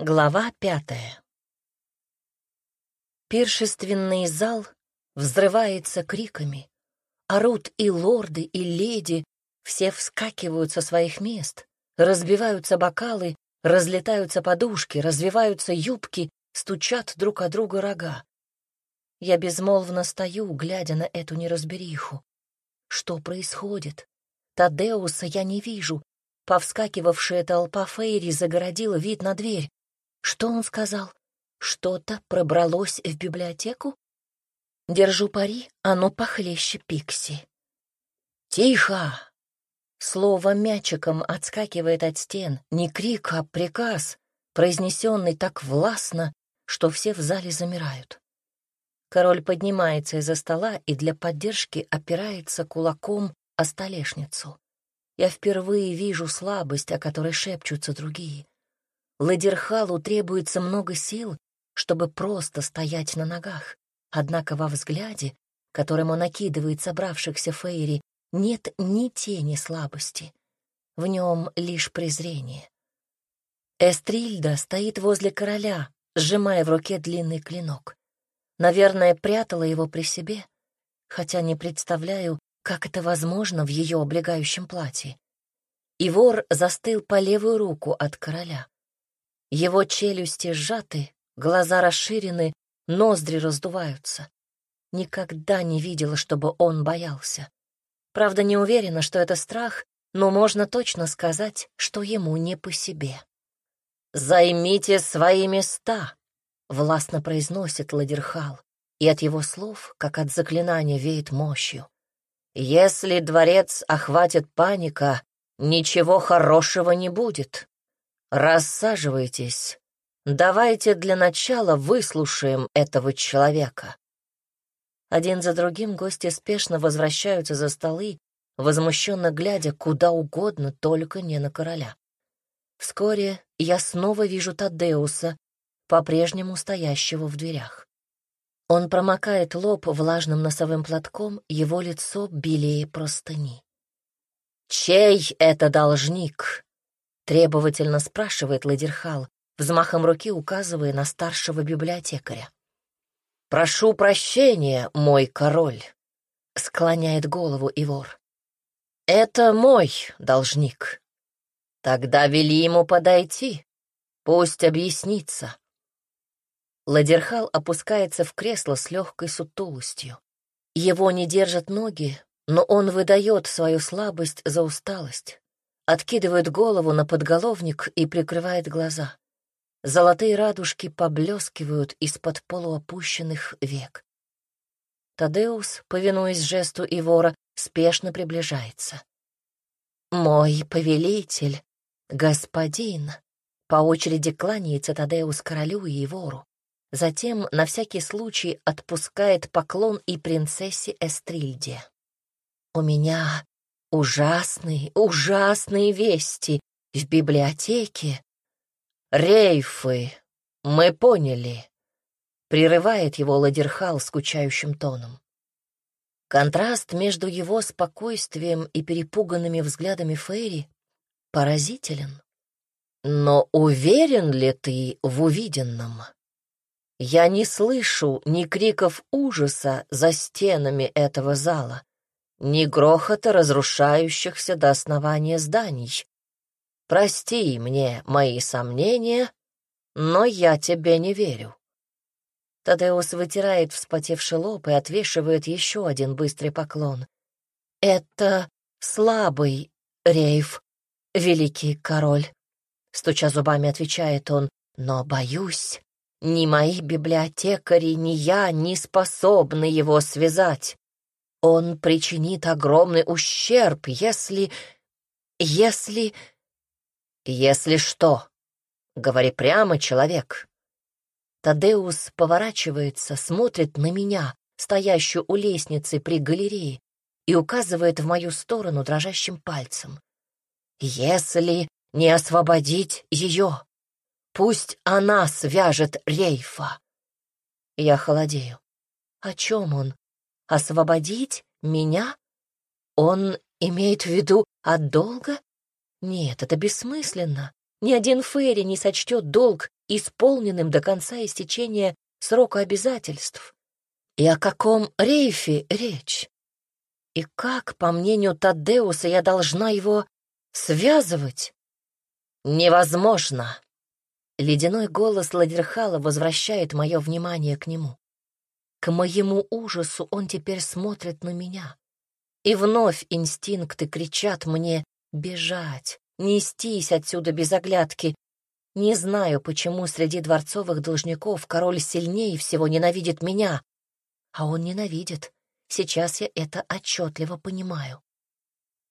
Глава пятая Пиршественный зал взрывается криками. Орут и лорды, и леди, все вскакивают со своих мест, разбиваются бокалы, разлетаются подушки, развиваются юбки, стучат друг о друга рога. Я безмолвно стою, глядя на эту неразбериху. Что происходит? Тадеуса я не вижу. Повскакивавшая толпа Фейри загородила вид на дверь. Что он сказал? Что-то пробралось в библиотеку? Держу пари, оно похлеще Пикси. «Тихо!» Слово мячиком отскакивает от стен. Не крик, а приказ, произнесенный так властно, что все в зале замирают. Король поднимается из-за стола и для поддержки опирается кулаком о столешницу. Я впервые вижу слабость, о которой шепчутся другие. Ладерхалу требуется много сил, чтобы просто стоять на ногах. Однако во взгляде, которым он накидывает собравшихся Фейри, нет ни тени слабости. В нем лишь презрение. Эстрильда стоит возле короля, сжимая в руке длинный клинок. Наверное, прятала его при себе, хотя не представляю, как это возможно в ее облегающем платье. И вор застыл по левую руку от короля. Его челюсти сжаты, глаза расширены, ноздри раздуваются. Никогда не видела, чтобы он боялся. Правда, не уверена, что это страх, но можно точно сказать, что ему не по себе. «Займите свои места», — властно произносит Ладерхал, и от его слов, как от заклинания, веет мощью. «Если дворец охватит паника, ничего хорошего не будет. «Рассаживайтесь. Давайте для начала выслушаем этого человека». Один за другим гости спешно возвращаются за столы, возмущенно глядя куда угодно, только не на короля. Вскоре я снова вижу Тадеуса, по-прежнему стоящего в дверях. Он промокает лоб влажным носовым платком, его лицо белее простыни. «Чей это должник?» Требовательно спрашивает Ладерхал, взмахом руки указывая на старшего библиотекаря. «Прошу прощения, мой король», — склоняет голову Ивор. «Это мой должник. Тогда вели ему подойти, пусть объяснится». Ладерхал опускается в кресло с легкой сутулостью. Его не держат ноги, но он выдает свою слабость за усталость откидывает голову на подголовник и прикрывает глаза. Золотые радужки поблескивают из-под полуопущенных век. Тадеус, повинуясь жесту Ивора, спешно приближается. «Мой повелитель, господин!» По очереди кланяется Тадеус королю и Ивору. Затем на всякий случай отпускает поклон и принцессе Эстрильде. «У меня Ужасные, ужасные вести в библиотеке. Рейфы, мы поняли. Прерывает его Ладерхал скучающим тоном. Контраст между его спокойствием и перепуганными взглядами Фейри поразителен. Но уверен ли ты в увиденном? Я не слышу ни криков ужаса за стенами этого зала, ни грохота разрушающихся до основания зданий. Прости мне мои сомнения, но я тебе не верю. Тадеус вытирает вспотевший лоб и отвешивает еще один быстрый поклон. «Это слабый рейф, великий король», — стуча зубами отвечает он, «но, боюсь, ни мои библиотекари, ни я не способны его связать. Он причинит огромный ущерб, если... если... Если что? Говори прямо, человек. Тадеус поворачивается, смотрит на меня, стоящую у лестницы при галерее, и указывает в мою сторону дрожащим пальцем. «Если не освободить ее, пусть она свяжет Рейфа». Я холодею. О чем он? Освободить меня? Он имеет в виду от долга? Нет, это бессмысленно. Ни один Ферри не сочтет долг исполненным до конца истечения срока обязательств. И о каком рейфе речь? И как, по мнению Таддеуса, я должна его связывать? Невозможно. Ледяной голос Ладерхала возвращает мое внимание к нему. К моему ужасу он теперь смотрит на меня. И вновь инстинкты кричат мне бежать, нестись отсюда без оглядки. Не знаю, почему среди дворцовых должников король сильнее всего ненавидит меня. А он ненавидит. Сейчас я это отчетливо понимаю.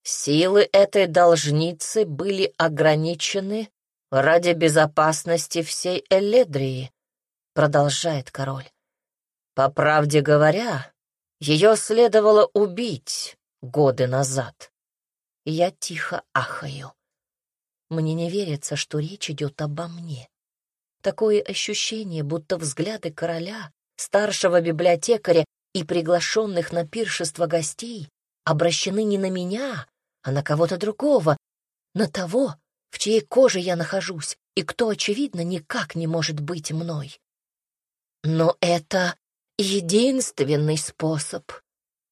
Силы этой должницы были ограничены ради безопасности всей Эледрии, продолжает король. По правде говоря, ее следовало убить годы назад. Я тихо ахаю. Мне не верится, что речь идет обо мне. Такое ощущение, будто взгляды короля, старшего библиотекаря и приглашенных на пиршество гостей обращены не на меня, а на кого-то другого, на того, в чьей коже я нахожусь, и кто, очевидно, никак не может быть мной. Но это единственный способ.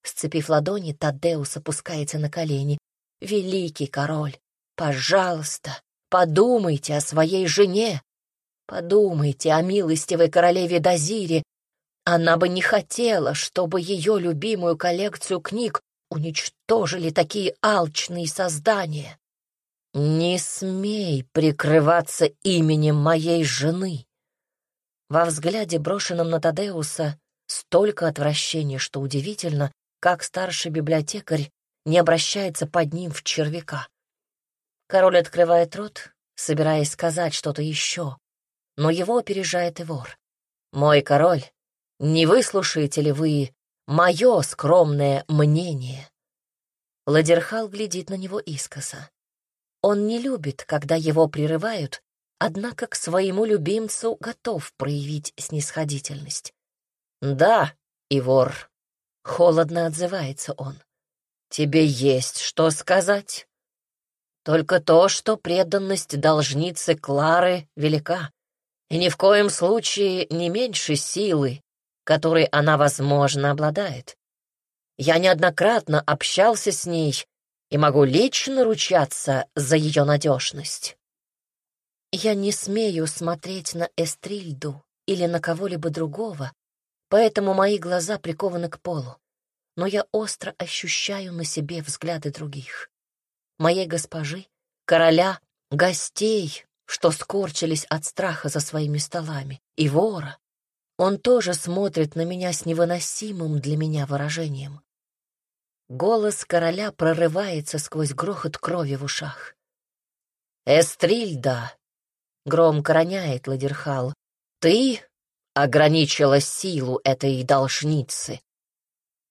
Сцепив ладони, Тадеус опускается на колени. «Великий король, Пожалуйста, подумайте о своей жене. Подумайте о милостивой королеве Дазире. Она бы не хотела, чтобы ее любимую коллекцию книг уничтожили такие алчные создания. Не смей прикрываться именем моей жены. Во взгляде, брошенном на Тадеуса, столько отвращения, что удивительно, как старший библиотекарь не обращается под ним в червяка. Король открывает рот, собираясь сказать что-то еще, но его опережает и вор. «Мой король, не выслушаете ли вы мое скромное мнение?» Ладерхал глядит на него искоса. Он не любит, когда его прерывают, однако к своему любимцу готов проявить снисходительность. «Да, Ивор», — холодно отзывается он, — «тебе есть что сказать?» Только то, что преданность должницы Клары велика, и ни в коем случае не меньше силы, которой она, возможно, обладает. Я неоднократно общался с ней и могу лично ручаться за ее надежность. Я не смею смотреть на Эстрильду или на кого-либо другого, поэтому мои глаза прикованы к полу, но я остро ощущаю на себе взгляды других моей госпожи, короля, гостей, что скорчились от страха за своими столами, и вора. Он тоже смотрит на меня с невыносимым для меня выражением. Голос короля прорывается сквозь грохот крови в ушах. «Эстрильда!» — громко роняет Ладерхал. «Ты ограничила силу этой должницы?»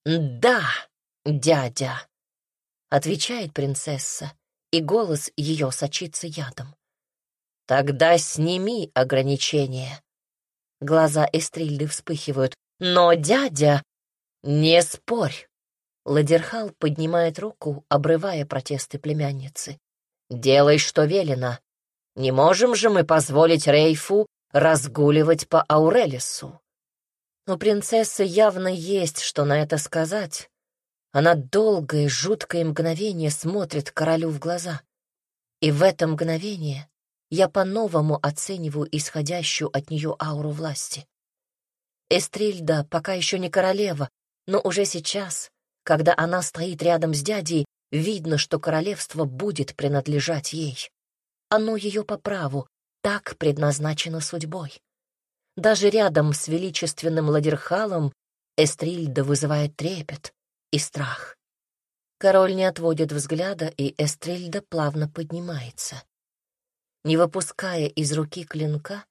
«Да, дядя!» отвечает принцесса, и голос ее сочится ядом. Тогда сними ограничения. Глаза Эстрильды вспыхивают. Но, дядя, не спорь. Ладерхал поднимает руку, обрывая протесты племянницы. «Делай, что велено. Не можем же мы позволить Рейфу разгуливать по Аурелису?» У принцессы явно есть что на это сказать, она долгое, жуткое мгновение смотрит королю в глаза. И в это мгновение я по-новому оцениваю исходящую от нее ауру власти. Эстрильда пока еще не королева, но уже сейчас, когда она стоит рядом с дядей, видно, что королевство будет принадлежать ей. Оно ее по праву, так предназначено судьбой. Даже рядом с величественным Ладерхалом Эстрильда вызывает трепет, и страх. Король не отводит взгляда, и Эстрельда плавно поднимается. Не выпуская из руки клинка,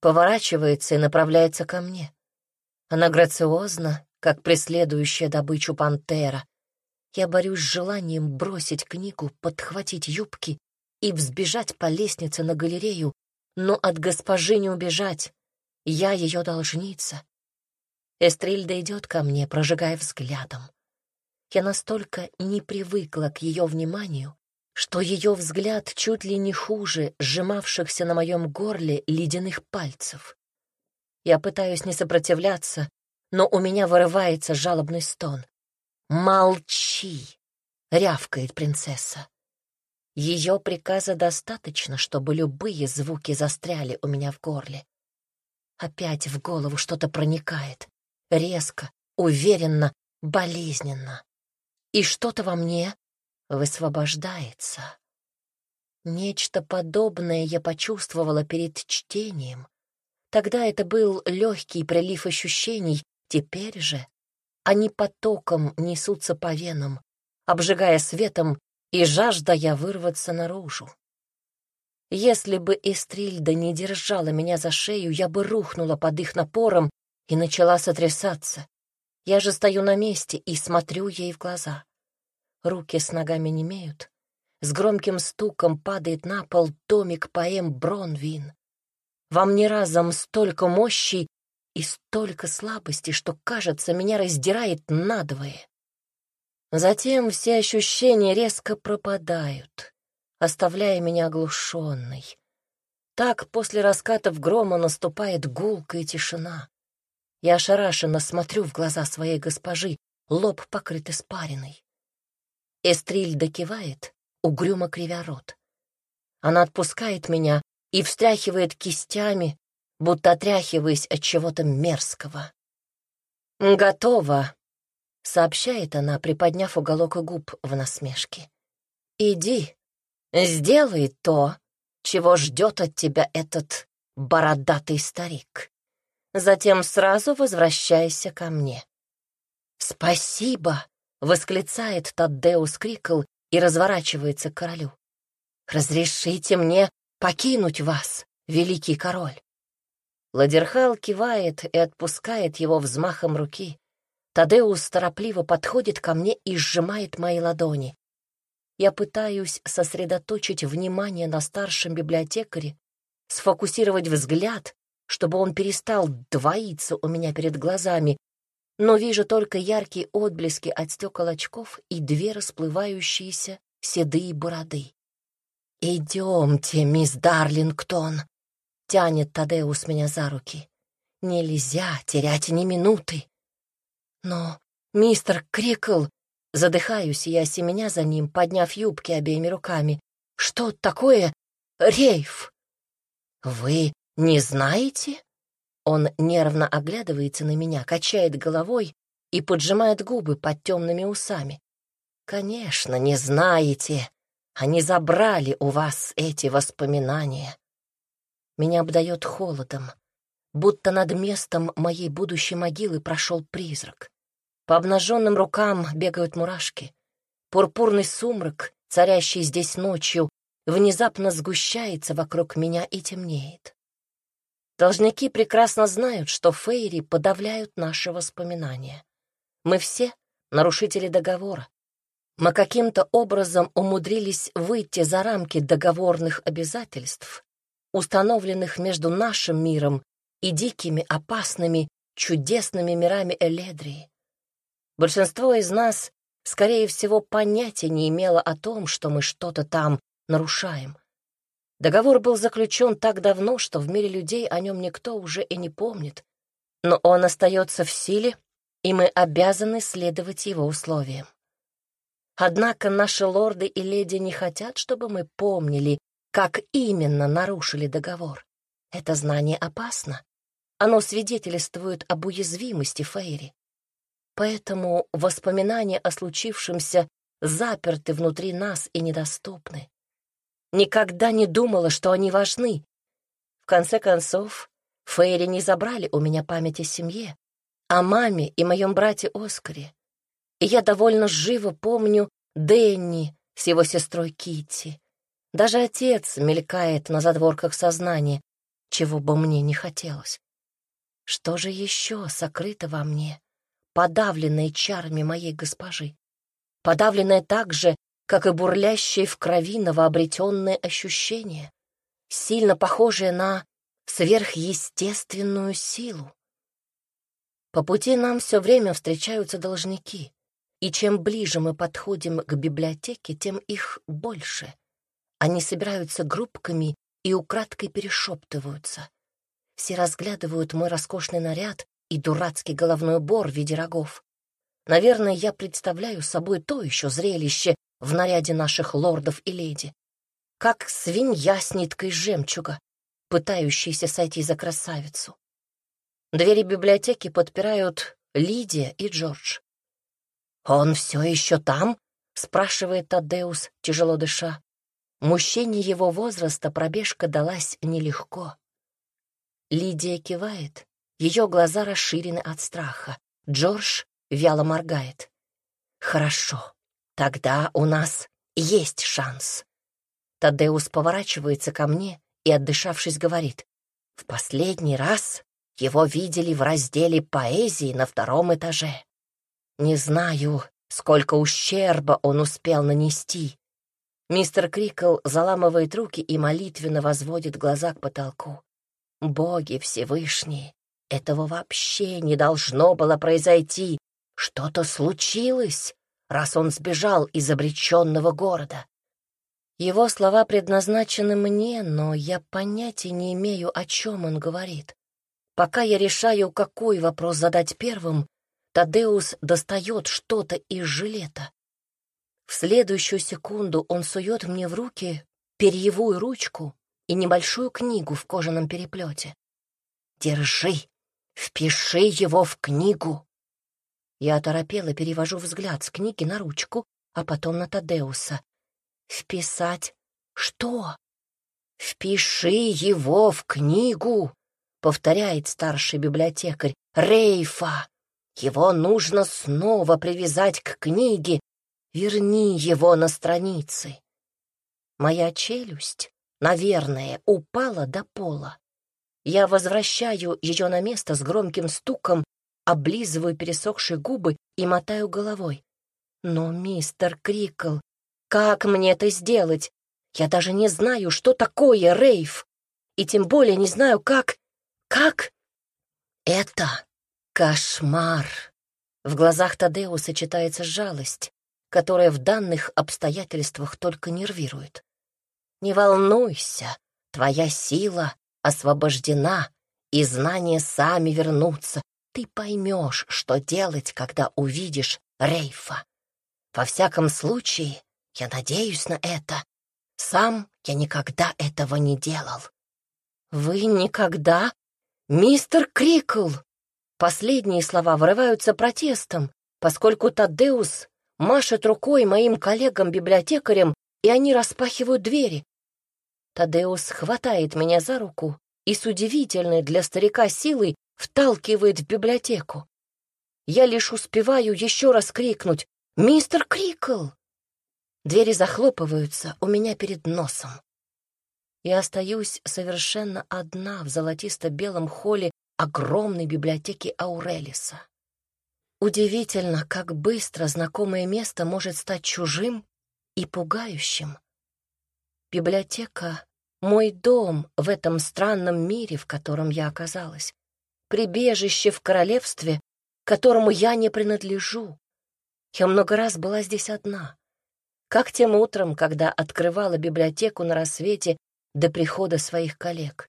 поворачивается и направляется ко мне. Она грациозна, как преследующая добычу пантера. Я борюсь с желанием бросить книгу, подхватить юбки и взбежать по лестнице на галерею, но от госпожи не убежать. Я ее должница. Эстрильда идет ко мне, прожигая взглядом. Я настолько не привыкла к ее вниманию, что ее взгляд чуть ли не хуже сжимавшихся на моем горле ледяных пальцев. Я пытаюсь не сопротивляться, но у меня вырывается жалобный стон. «Молчи!» — рявкает принцесса. Ее приказа достаточно, чтобы любые звуки застряли у меня в горле. Опять в голову что-то проникает. Резко, уверенно, болезненно. И что-то во мне высвобождается. Нечто подобное я почувствовала перед чтением. Тогда это был легкий прилив ощущений, теперь же они потоком несутся по венам, обжигая светом и жаждая вырваться наружу. Если бы Эстрильда не держала меня за шею, я бы рухнула под их напором и начала сотрясаться. Я же стою на месте и смотрю ей в глаза. Руки с ногами не имеют. С громким стуком падает на пол томик поэм Бронвин. Во мне разом столько мощи и столько слабости, что, кажется, меня раздирает надвое. Затем все ощущения резко пропадают, оставляя меня оглушенной. Так после раскатов грома наступает гулкая тишина. Я ошарашенно смотрю в глаза своей госпожи, лоб покрыт испариной. Эстрильда кивает, угрюмо кривя рот. Она отпускает меня и встряхивает кистями, будто отряхиваясь от чего-то мерзкого. «Готово», — сообщает она, приподняв уголок губ в насмешке. «Иди, сделай то, чего ждет от тебя этот бородатый старик. Затем сразу возвращайся ко мне». «Спасибо!» — восклицает Таддеус Крикл и разворачивается к королю. «Разрешите мне покинуть вас, великий король». Ладерхал кивает и отпускает его взмахом руки, Тадеус торопливо подходит ко мне и сжимает мои ладони. Я пытаюсь сосредоточить внимание на старшем библиотекаре, сфокусировать взгляд, чтобы он перестал двоиться у меня перед глазами, но вижу только яркие отблески от стекол очков и две расплывающиеся седые бороды. «Идемте, мисс Дарлингтон!» — тянет Тадеус меня за руки. «Нельзя терять ни минуты!» Но, мистер Крикл, задыхаюсь я семеня за ним, подняв юбки обеими руками. Что такое рейф? Вы не знаете? Он нервно оглядывается на меня, качает головой и поджимает губы под темными усами. Конечно, не знаете. Они забрали у вас эти воспоминания. Меня обдает холодом, будто над местом моей будущей могилы прошел призрак. По обнаженным рукам бегают мурашки. Пурпурный сумрак, царящий здесь ночью, внезапно сгущается вокруг меня и темнеет. Должники прекрасно знают, что фейри подавляют наши воспоминания. Мы все нарушители договора. Мы каким-то образом умудрились выйти за рамки договорных обязательств, установленных между нашим миром и дикими, опасными, чудесными мирами Эледрии. Большинство из нас, скорее всего, понятия не имело о том, что мы что-то там нарушаем. Договор был заключен так давно, что в мире людей о нем никто уже и не помнит, но он остается в силе, и мы обязаны следовать его условиям. Однако наши лорды и леди не хотят, чтобы мы помнили, как именно нарушили договор. Это знание опасно. Оно свидетельствует об уязвимости Фейри. Поэтому воспоминания о случившемся заперты внутри нас и недоступны. Никогда не думала, что они важны. В конце концов, Фейри не забрали у меня память о семье, о маме и моем брате Оскаре. И я довольно живо помню Дэнни с его сестрой Китти. Даже отец мелькает на задворках сознания, чего бы мне не хотелось. Что же еще сокрыто во мне? Подавленной чарами моей госпожи, подавленная так же, как и бурлящее в крови новообретенное ощущение, сильно похожее на сверхъестественную силу. По пути нам все время встречаются должники, И чем ближе мы подходим к библиотеке, тем их больше. Они собираются группками и украдкой перешептываются. Все разглядывают мой роскошный наряд и дурацкий головной убор в виде рогов. Наверное, я представляю собой то еще зрелище в наряде наших лордов и леди. Как свинья с ниткой жемчуга, пытающаяся сойти за красавицу. Двери библиотеки подпирают Лидия и Джордж. «Он все еще там?» — спрашивает Тадеус, тяжело дыша. Мужчине его возраста пробежка далась нелегко. Лидия кивает, ее глаза расширены от страха. Джордж вяло моргает. «Хорошо, тогда у нас есть шанс». Тадеус поворачивается ко мне и, отдышавшись, говорит. «В последний раз его видели в разделе поэзии на втором этаже. Не знаю, сколько ущерба он успел нанести. Мистер Крикл заламывает руки и молитвенно возводит глаза к потолку. Боги Всевышние, этого вообще не должно было произойти. Что-то случилось, раз он сбежал из обреченного города. Его слова предназначены мне, но я понятия не имею, о чем он говорит. Пока я решаю, какой вопрос задать первым, Тадеус достает что-то из жилета. В следующую секунду он сует мне в руки перьевую ручку и небольшую книгу в кожаном переплете. «Держи, впиши его в книгу!» Я оторопела перевожу взгляд с книги на ручку, а потом на Тадеуса. «Вписать что?» «Впиши его в книгу!» — повторяет старший библиотекарь. «Рейфа!» Его нужно снова привязать к книге. Верни его на страницы. Моя челюсть, наверное, упала до пола. Я возвращаю ее на место с громким стуком, облизываю пересохшие губы и мотаю головой. Но, мистер Крикл, как мне это сделать? Я даже не знаю, что такое рейв. И тем более не знаю, как... Как? Это Кошмар! В глазах Тадеуса читается жалость, которая в данных обстоятельствах только нервирует. Не волнуйся, твоя сила освобождена, и знания сами вернутся. Ты поймешь, что делать, когда увидишь Рейфа. Во всяком случае, я надеюсь на это. Сам я никогда этого не делал. Вы никогда? Мистер Крикл! Последние слова вырываются протестом, поскольку Тадеус машет рукой моим коллегам-библиотекарям, и они распахивают двери. Тадеус хватает меня за руку и с удивительной для старика силой вталкивает в библиотеку. Я лишь успеваю еще раз крикнуть «Мистер Крикл!». Двери захлопываются у меня перед носом. Я остаюсь совершенно одна в золотисто-белом холле огромной библиотеки Аурелиса. Удивительно, как быстро знакомое место может стать чужим и пугающим. Библиотека — мой дом в этом странном мире, в котором я оказалась. Прибежище в королевстве, которому я не принадлежу. Я много раз была здесь одна. Как тем утром, когда открывала библиотеку на рассвете до прихода своих коллег.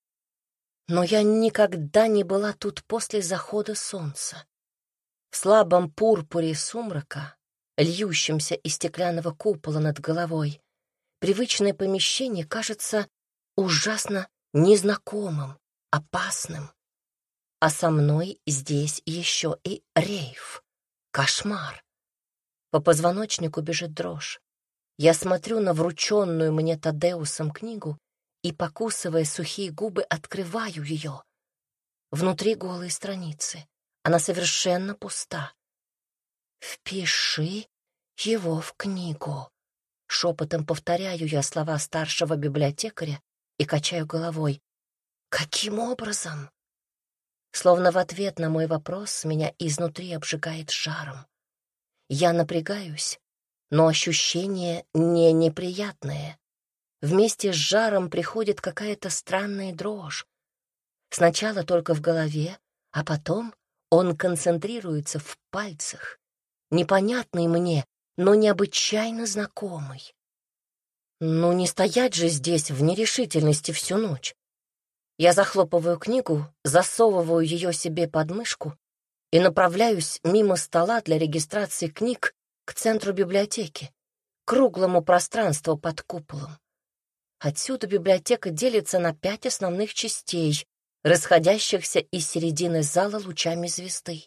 Но я никогда не была тут после захода солнца. В слабом пурпуре сумрака, льющемся из стеклянного купола над головой, привычное помещение кажется ужасно незнакомым, опасным. А со мной здесь еще и рейф. Кошмар. По позвоночнику бежит дрожь. Я смотрю на врученную мне Тадеусом книгу и, покусывая сухие губы, открываю ее. Внутри голые страницы. Она совершенно пуста. «Впиши его в книгу». Шепотом повторяю я слова старшего библиотекаря и качаю головой. «Каким образом?» Словно в ответ на мой вопрос меня изнутри обжигает жаром. Я напрягаюсь, но ощущение не неприятное. Вместе с жаром приходит какая-то странная дрожь. Сначала только в голове, а потом он концентрируется в пальцах. непонятный мне, но необычайно знакомый. Ну, не стоять же здесь в нерешительности всю ночь. Я захлопываю книгу, засовываю ее себе под мышку и направляюсь мимо стола для регистрации книг к центру библиотеки, круглому пространству под куполом. Отсюда библиотека делится на пять основных частей, расходящихся из середины зала лучами звезды.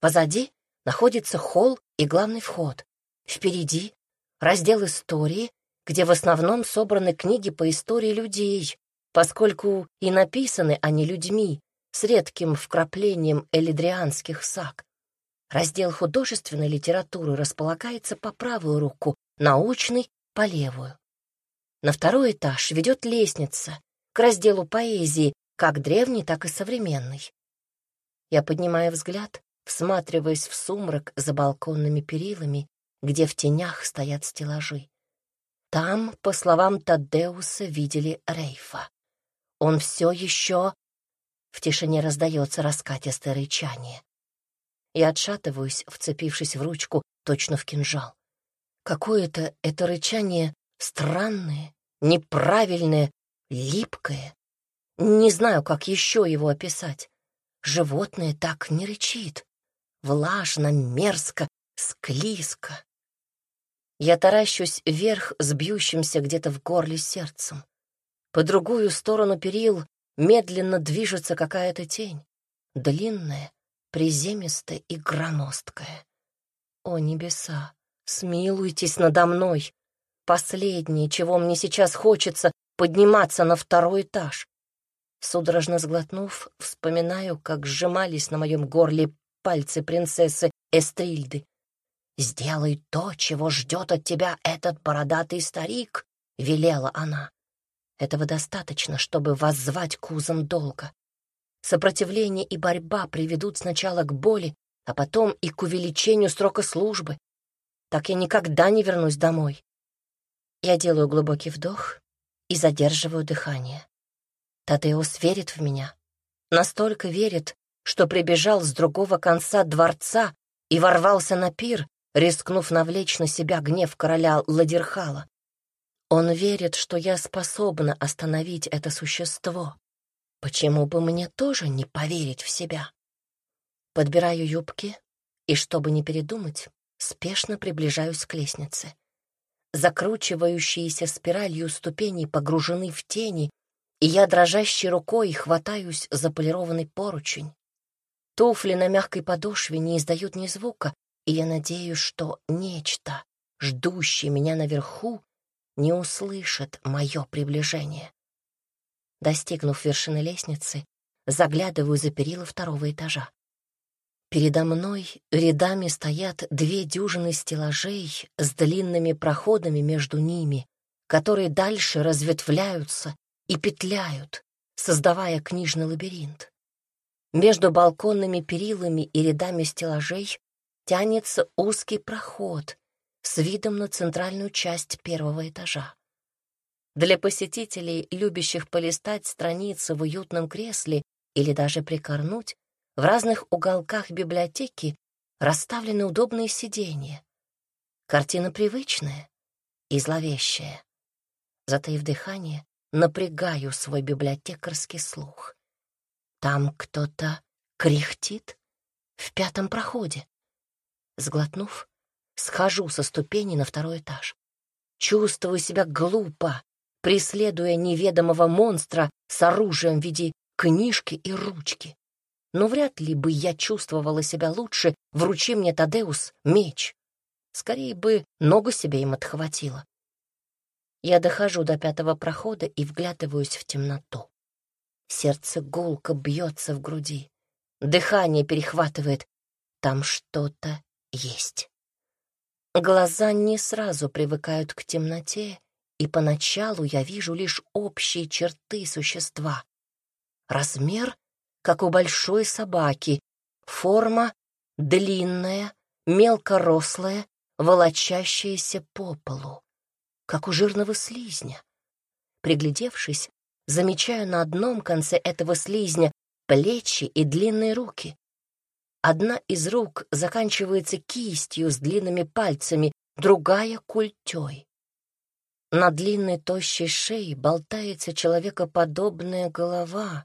Позади находится холл и главный вход. Впереди — раздел истории, где в основном собраны книги по истории людей, поскольку и написаны они людьми с редким вкраплением элидрианских саг. Раздел художественной литературы располагается по правую руку, научный — по левую. На второй этаж ведет лестница к разделу поэзии, как древней, так и современной. Я поднимаю взгляд, всматриваясь в сумрак за балконными перилами, где в тенях стоят стеллажи. Там, по словам Таддеуса, видели Рейфа. Он все еще... В тишине раздается раскатистое рычание. Я отшатываюсь, вцепившись в ручку, точно в кинжал. Какое-то это рычание странное, неправильное, липкое. Не знаю, как еще его описать. Животное так не рычит. Влажно, мерзко, склизко. Я таращусь вверх с бьющимся где-то в горле сердцем. По другую сторону перил медленно движется какая-то тень. Длинная, приземистая и громоздкая. О, небеса, смилуйтесь надо мной. Последнее, чего мне сейчас хочется, подниматься на второй этаж. Судорожно сглотнув, вспоминаю, как сжимались на моем горле пальцы принцессы Эстрильды. «Сделай то, чего ждет от тебя этот бородатый старик», — велела она. Этого достаточно, чтобы воззвать к узам долга. Сопротивление и борьба приведут сначала к боли, а потом и к увеличению срока службы. Так я никогда не вернусь домой. Я делаю глубокий вдох и задерживаю дыхание. Тадеус верит в меня. Настолько верит, что прибежал с другого конца дворца и ворвался на пир, рискнув навлечь на себя гнев короля Ладерхала. Он верит, что я способна остановить это существо. Почему бы мне тоже не поверить в себя? Подбираю юбки и, чтобы не передумать, спешно приближаюсь к лестнице закручивающиеся спиралью ступени погружены в тени, и я дрожащей рукой хватаюсь за полированный поручень. Туфли на мягкой подошве не издают ни звука, и я надеюсь, что нечто, ждущее меня наверху, не услышит мое приближение. Достигнув вершины лестницы, заглядываю за перила второго этажа. Передо мной рядами стоят две дюжины стеллажей с длинными проходами между ними, которые дальше разветвляются и петляют, создавая книжный лабиринт. Между балконными перилами и рядами стеллажей тянется узкий проход с видом на центральную часть первого этажа. Для посетителей, любящих полистать страницы в уютном кресле или даже прикорнуть, в разных уголках библиотеки расставлены удобные сиденья. Картина привычная и зловещая. Затаив дыхание, напрягаю свой библиотекарский слух. Там кто-то кряхтит в пятом проходе. Сглотнув, схожу со ступени на второй этаж. Чувствую себя глупо, преследуя неведомого монстра с оружием в виде книжки и ручки но вряд ли бы я чувствовала себя лучше, вручи мне Тадеус меч. Скорее бы ногу себе им отхватила. Я дохожу до пятого прохода и вглядываюсь в темноту. Сердце гулко бьется в груди. Дыхание перехватывает. Там что-то есть. Глаза не сразу привыкают к темноте, и поначалу я вижу лишь общие черты существа. Размер как у большой собаки, форма длинная, мелкорослая, волочащаяся по полу, как у жирного слизня. Приглядевшись, замечаю на одном конце этого слизня плечи и длинные руки. Одна из рук заканчивается кистью с длинными пальцами, другая — культей. На длинной тощей шее болтается человекоподобная голова,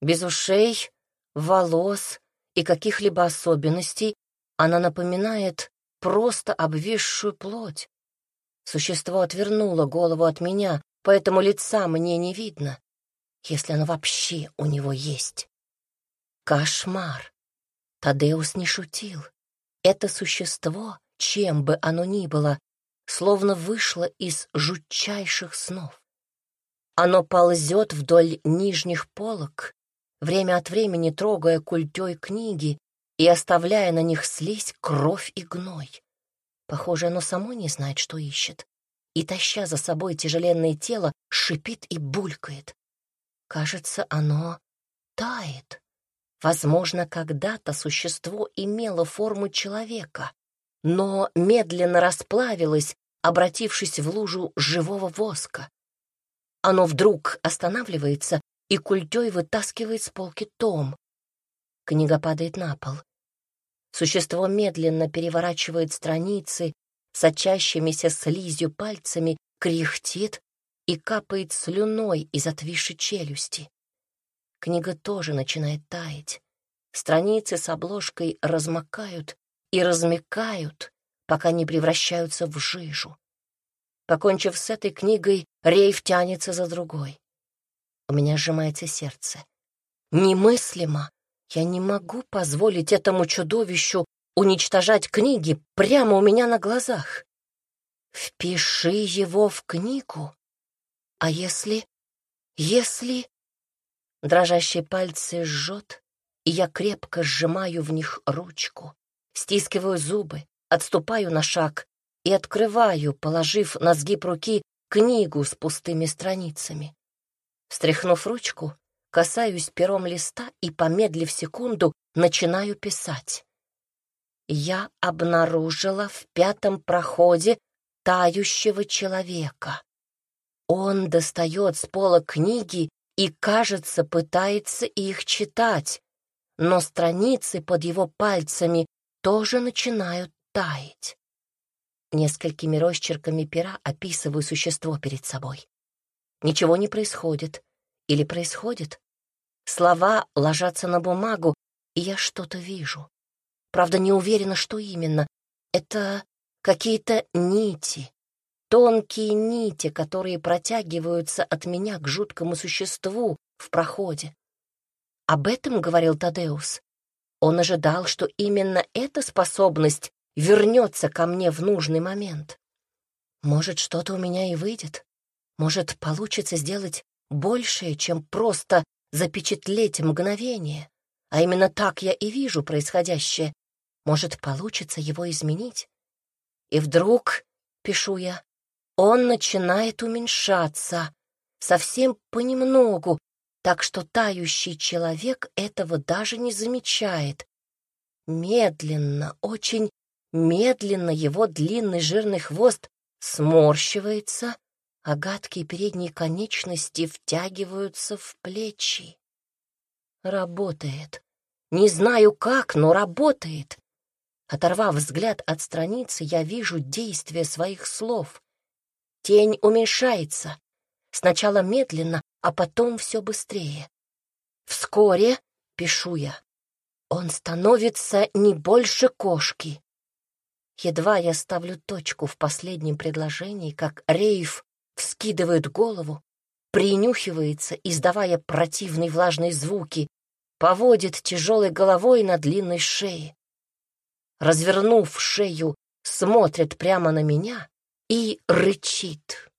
без ушей, волос и каких-либо особенностей, она напоминает просто обвисшую плоть. Существо отвернуло голову от меня, поэтому лица мне не видно, если оно вообще у него есть. Кошмар. Тадеус не шутил. Это существо, чем бы оно ни было, словно вышло из жутчайших снов. Оно ползет вдоль нижних полок, время от времени трогая культей книги и оставляя на них слизь, кровь и гной. Похоже, оно само не знает, что ищет, и, таща за собой тяжеленное тело, шипит и булькает. Кажется, оно тает. Возможно, когда-то существо имело форму человека, но медленно расплавилось, обратившись в лужу живого воска. Оно вдруг останавливается и культей вытаскивает с полки том. Книга падает на пол. Существо медленно переворачивает страницы, сочащимися слизью пальцами, кряхтит и капает слюной из отвисшей челюсти. Книга тоже начинает таять. Страницы с обложкой размокают и размекают, пока не превращаются в жижу. Покончив с этой книгой, Рейв тянется за другой. У меня сжимается сердце. Немыслимо. Я не могу позволить этому чудовищу уничтожать книги прямо у меня на глазах. Впиши его в книгу. А если... если... Дрожащие пальцы жжет, и я крепко сжимаю в них ручку, стискиваю зубы, отступаю на шаг и открываю, положив на сгиб руки книгу с пустыми страницами. Встряхнув ручку, касаюсь пером листа и, помедлив секунду, начинаю писать. Я обнаружила в пятом проходе тающего человека. Он достает с пола книги и, кажется, пытается их читать, но страницы под его пальцами тоже начинают таять. Несколькими росчерками пера описываю существо перед собой. Ничего не происходит. Или происходит? Слова ложатся на бумагу, и я что-то вижу. Правда, не уверена, что именно. Это какие-то нити, тонкие нити, которые протягиваются от меня к жуткому существу в проходе. Об этом говорил Тадеус. Он ожидал, что именно эта способность вернется ко мне в нужный момент. Может, что-то у меня и выйдет. Может, получится сделать большее, чем просто запечатлеть мгновение. А именно так я и вижу происходящее. Может, получится его изменить. И вдруг, пишу я, он начинает уменьшаться, совсем понемногу, так что тающий человек этого даже не замечает. Медленно, очень медленно его длинный жирный хвост сморщивается, а гадкие передние конечности втягиваются в плечи. Работает. Не знаю как, но работает. Оторвав взгляд от страницы, я вижу действие своих слов. Тень уменьшается. Сначала медленно, а потом все быстрее. Вскоре, пишу я, он становится не больше кошки. Едва я ставлю точку в последнем предложении, как Рейв вскидывает голову, принюхивается, издавая противные влажные звуки, поводит тяжелой головой на длинной шее. Развернув шею, смотрит прямо на меня и рычит.